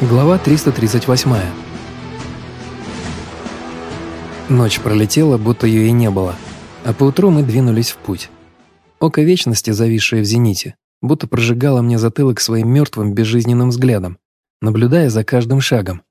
Глава 338. Ночь пролетела, будто ее и не было, а поутру мы двинулись в путь. Око вечности, зависшее в зените, будто прожигало мне затылок своим мертвым безжизненным взглядом, наблюдая за каждым шагом.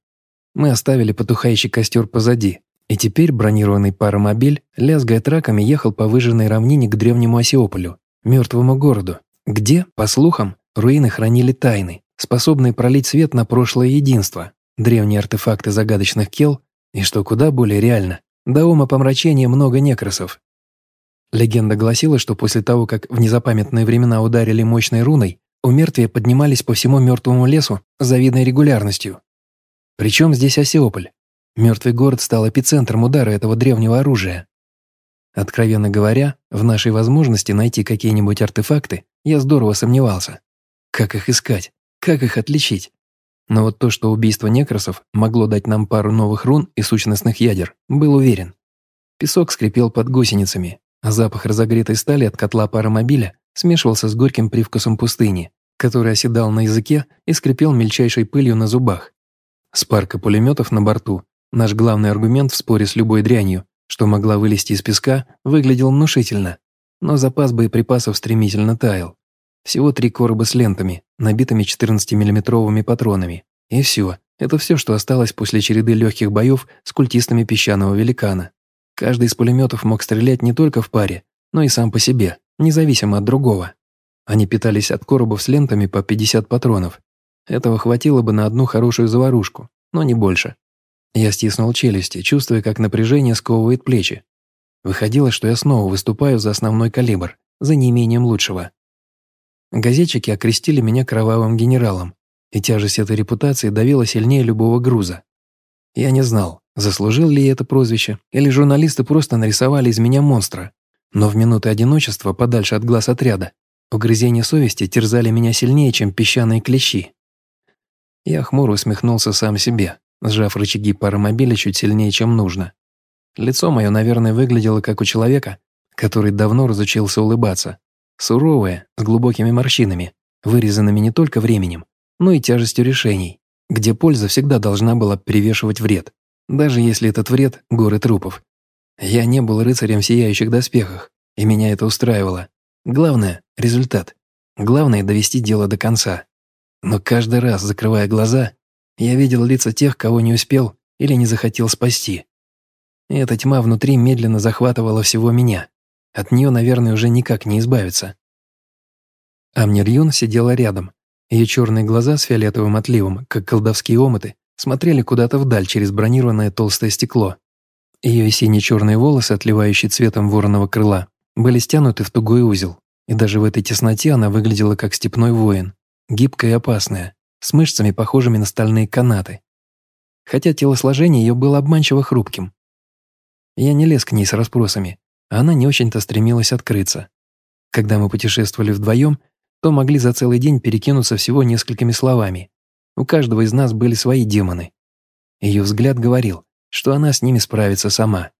Мы оставили потухающий костер позади, и теперь бронированный паромобиль, лязгая траками, ехал по выжженной равнине к древнему Осиополю, мертвому городу, где, по слухам, руины хранили тайны, способные пролить свет на прошлое единство, древние артефакты загадочных кел и, что куда более реально, до ума помрачения много некросов. Легенда гласила, что после того, как в незапамятные времена ударили мощной руной, у мертвия поднимались по всему мертвому лесу с завидной регулярностью. Причем здесь Осиополь. Мертвый город стал эпицентром удара этого древнего оружия. Откровенно говоря, в нашей возможности найти какие-нибудь артефакты я здорово сомневался. Как их искать? Как их отличить? Но вот то, что убийство некросов могло дать нам пару новых рун и сущностных ядер, был уверен. Песок скрипел под гусеницами, а запах разогретой стали от котла паромобиля смешивался с горьким привкусом пустыни, который оседал на языке и скрипел мельчайшей пылью на зубах. Спарка пулеметов на борту, наш главный аргумент в споре с любой дрянью, что могла вылезти из песка, выглядел внушительно, но запас боеприпасов стремительно таял. Всего три короба с лентами, набитыми 14-миллиметровыми патронами. И все. Это все, что осталось после череды легких боев с культистами песчаного великана. Каждый из пулеметов мог стрелять не только в паре, но и сам по себе, независимо от другого. Они питались от коробов с лентами по 50 патронов. Этого хватило бы на одну хорошую заварушку, но не больше. Я стиснул челюсти, чувствуя, как напряжение сковывает плечи. Выходило, что я снова выступаю за основной калибр, за неимением лучшего. Газетчики окрестили меня кровавым генералом, и тяжесть этой репутации давила сильнее любого груза. Я не знал, заслужил ли это прозвище, или журналисты просто нарисовали из меня монстра. Но в минуты одиночества, подальше от глаз отряда, угрызения совести терзали меня сильнее, чем песчаные клещи. Я хмуро усмехнулся сам себе, сжав рычаги паромобиля чуть сильнее, чем нужно. Лицо мое, наверное, выглядело как у человека, который давно разучился улыбаться. Суровая, с глубокими морщинами, вырезанными не только временем, но и тяжестью решений, где польза всегда должна была перевешивать вред, даже если этот вред – горы трупов. Я не был рыцарем в сияющих доспехах, и меня это устраивало. Главное – результат. Главное – довести дело до конца. Но каждый раз, закрывая глаза, я видел лица тех, кого не успел или не захотел спасти. Эта тьма внутри медленно захватывала всего меня. От нее, наверное, уже никак не избавиться. Амнир сидела рядом. Ее черные глаза с фиолетовым отливом, как колдовские омыты, смотрели куда-то вдаль через бронированное толстое стекло. Ее сине-черные волосы, отливающие цветом вороного крыла, были стянуты в тугой узел, и даже в этой тесноте она выглядела как степной воин, гибкая и опасная, с мышцами, похожими на стальные канаты. Хотя телосложение ее было обманчиво хрупким. Я не лез к ней с расспросами, она не очень-то стремилась открыться. Когда мы путешествовали вдвоем, то могли за целый день перекинуться всего несколькими словами. У каждого из нас были свои демоны. Ее взгляд говорил, что она с ними справится сама.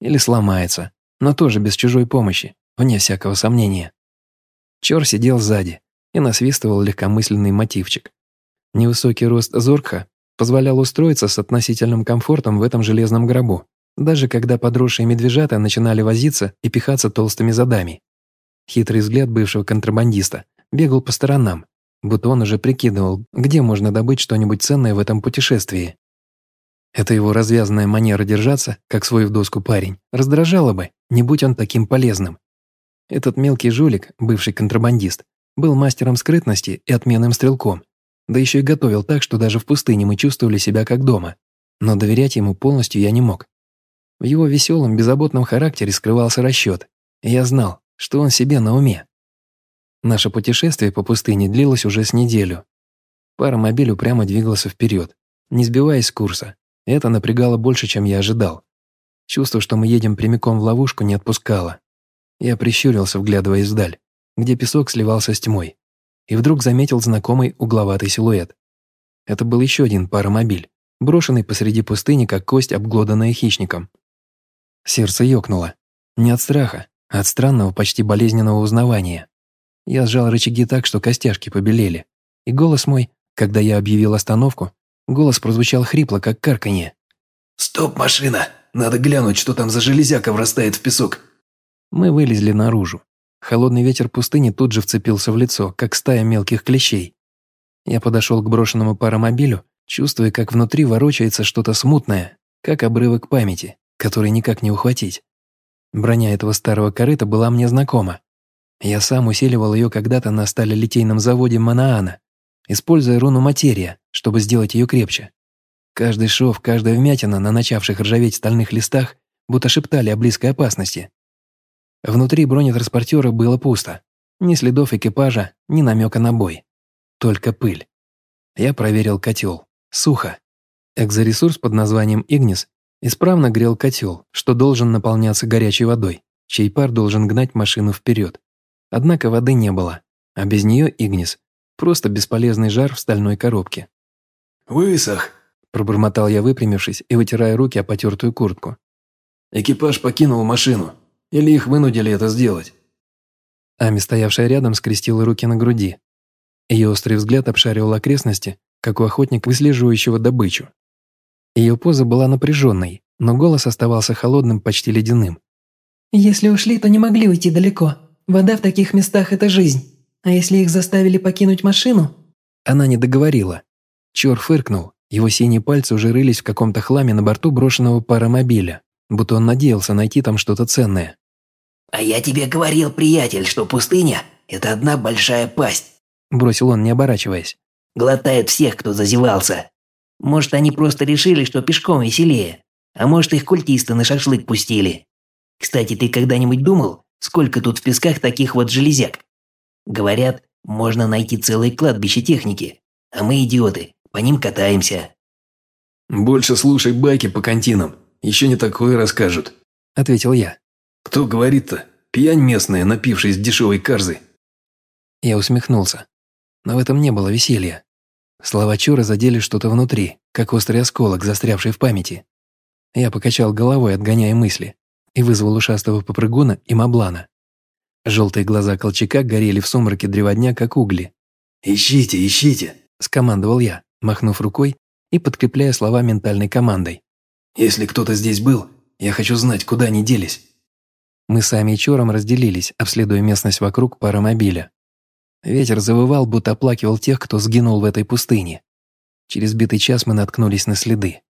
Или сломается, но тоже без чужой помощи, вне всякого сомнения. Чор сидел сзади и насвистывал легкомысленный мотивчик. Невысокий рост Зоркха позволял устроиться с относительным комфортом в этом железном гробу даже когда подросшие медвежата начинали возиться и пихаться толстыми задами. Хитрый взгляд бывшего контрабандиста бегал по сторонам, будто он уже прикидывал, где можно добыть что-нибудь ценное в этом путешествии. Эта его развязанная манера держаться, как свой в доску парень, раздражала бы, не будь он таким полезным. Этот мелкий жулик, бывший контрабандист, был мастером скрытности и отменным стрелком, да еще и готовил так, что даже в пустыне мы чувствовали себя как дома. Но доверять ему полностью я не мог. В его веселом, беззаботном характере скрывался расчет, и я знал, что он себе на уме. Наше путешествие по пустыне длилось уже с неделю. Паромобиль упрямо двигался вперед, не сбиваясь с курса. Это напрягало больше, чем я ожидал. Чувство, что мы едем прямиком в ловушку, не отпускало. Я прищурился, вглядываясь вдаль, где песок сливался с тьмой, и вдруг заметил знакомый угловатый силуэт. Это был еще один паромобиль, брошенный посреди пустыни, как кость, обглоданная хищником. Сердце ёкнуло. Не от страха, а от странного, почти болезненного узнавания. Я сжал рычаги так, что костяшки побелели, и голос мой Когда я объявил остановку, голос прозвучал хрипло, как карканье. «Стоп, машина! Надо глянуть, что там за железяка врастает в песок!» Мы вылезли наружу. Холодный ветер пустыни тут же вцепился в лицо, как стая мелких клещей. Я подошел к брошенному паромобилю, чувствуя, как внутри ворочается что-то смутное, как обрывок памяти, который никак не ухватить. Броня этого старого корыта была мне знакома. Я сам усиливал ее когда-то на сталелитейном заводе Манаана, используя руну материя, чтобы сделать ее крепче. Каждый шов, каждая вмятина на начавших ржаветь стальных листах будто шептали о близкой опасности. Внутри бронетранспортера было пусто. Ни следов экипажа, ни намека на бой. Только пыль. Я проверил котел. Сухо. Экзоресурс под названием «Игнис» исправно грел котел, что должен наполняться горячей водой, чей пар должен гнать машину вперед. Однако воды не было, а без нее «Игнис» – просто бесполезный жар в стальной коробке. «Высох», Пробормотал я, выпрямившись и вытирая руки о потертую куртку. «Экипаж покинул машину. Или их вынудили это сделать?» Ами, стоявшая рядом, скрестила руки на груди. Ее острый взгляд обшаривал окрестности, как у охотника, выслеживающего добычу. Ее поза была напряженной, но голос оставался холодным, почти ледяным. «Если ушли, то не могли уйти далеко. Вода в таких местах – это жизнь. А если их заставили покинуть машину?» Она не договорила. Чор фыркнул, его синие пальцы уже рылись в каком-то хламе на борту брошенного паромобиля, будто он надеялся найти там что-то ценное. «А я тебе говорил, приятель, что пустыня – это одна большая пасть», – бросил он, не оборачиваясь. «Глотает всех, кто зазевался. Может, они просто решили, что пешком веселее, а может, их культисты на шашлык пустили. Кстати, ты когда-нибудь думал, сколько тут в песках таких вот железяк? Говорят, можно найти целое кладбище техники, а мы идиоты, по ним катаемся». «Больше слушай байки по кантинам, еще не такое расскажут», – ответил я. «Кто говорит-то? Пьянь местная, напившись дешевой карзы». Я усмехнулся. Но в этом не было веселья. Слова Чора задели что-то внутри, как острый осколок, застрявший в памяти. Я покачал головой, отгоняя мысли, и вызвал ушастого попрыгуна и маблана. Желтые глаза Колчака горели в сумраке древодня, как угли. «Ищите, ищите!» – скомандовал я махнув рукой и подкрепляя слова ментальной командой. «Если кто-то здесь был, я хочу знать, куда они делись». Мы сами и Чором разделились, обследуя местность вокруг паромобиля. Ветер завывал, будто оплакивал тех, кто сгинул в этой пустыне. Через битый час мы наткнулись на следы.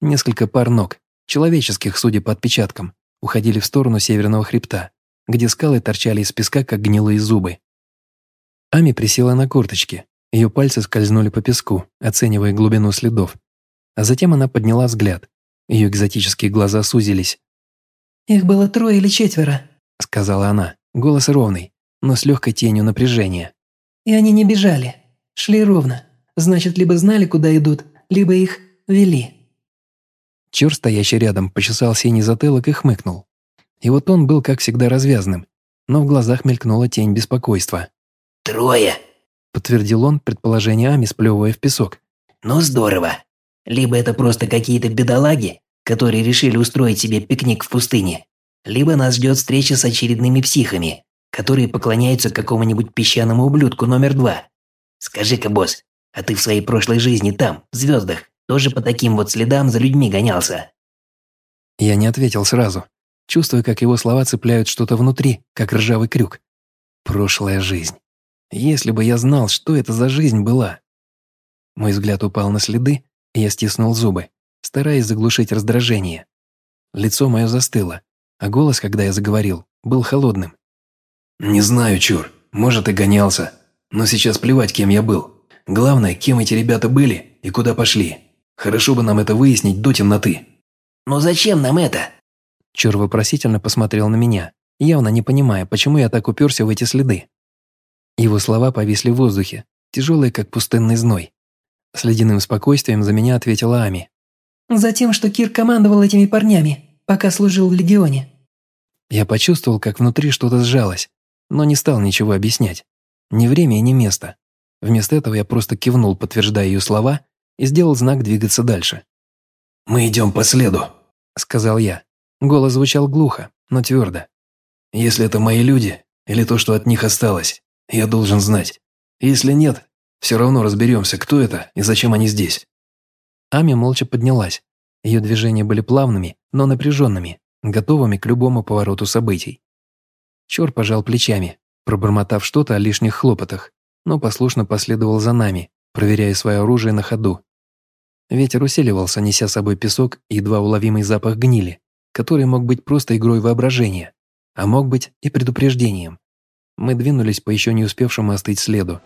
Несколько пар ног, человеческих, судя по отпечаткам, уходили в сторону северного хребта, где скалы торчали из песка, как гнилые зубы. Ами присела на корточки, ее пальцы скользнули по песку, оценивая глубину следов. А затем она подняла взгляд. Ее экзотические глаза сузились. «Их было трое или четверо», — сказала она, голос ровный, но с легкой тенью напряжения. «И они не бежали, шли ровно. Значит, либо знали, куда идут, либо их вели». Чёр, стоящий рядом, почесал синий затылок и хмыкнул. И вот он был, как всегда, развязным, но в глазах мелькнула тень беспокойства. «Трое!» подтвердил он предположение Ами, сплевывая в песок. «Ну здорово. Либо это просто какие-то бедолаги, которые решили устроить себе пикник в пустыне, либо нас ждет встреча с очередными психами, которые поклоняются какому-нибудь песчаному ублюдку номер два. Скажи-ка, босс, а ты в своей прошлой жизни там, в звездах, тоже по таким вот следам за людьми гонялся?» Я не ответил сразу, чувствуя, как его слова цепляют что-то внутри, как ржавый крюк. Прошлая жизнь. Если бы я знал, что это за жизнь была. Мой взгляд упал на следы, и я стиснул зубы, стараясь заглушить раздражение. Лицо мое застыло, а голос, когда я заговорил, был холодным. «Не знаю, чур, может и гонялся, но сейчас плевать, кем я был. Главное, кем эти ребята были и куда пошли. Хорошо бы нам это выяснить до темноты». «Но зачем нам это?» Чур вопросительно посмотрел на меня, явно не понимая, почему я так уперся в эти следы. Его слова повисли в воздухе, тяжелые, как пустынный зной. С ледяным спокойствием за меня ответила Ами. «Затем, что Кир командовал этими парнями, пока служил в Легионе». Я почувствовал, как внутри что-то сжалось, но не стал ничего объяснять. Ни время и ни место. Вместо этого я просто кивнул, подтверждая ее слова, и сделал знак двигаться дальше. «Мы идем по следу», — сказал я. Голос звучал глухо, но твердо. «Если это мои люди, или то, что от них осталось, я должен знать. Если нет, Все равно разберемся, кто это и зачем они здесь». Ами молча поднялась. Ее движения были плавными, но напряженными, готовыми к любому повороту событий. Чор пожал плечами, пробормотав что-то о лишних хлопотах, но послушно последовал за нами, проверяя свое оружие на ходу. Ветер усиливался, неся с собой песок и едва уловимый запах гнили, который мог быть просто игрой воображения, а мог быть и предупреждением. Мы двинулись по еще не успевшему остыть следу.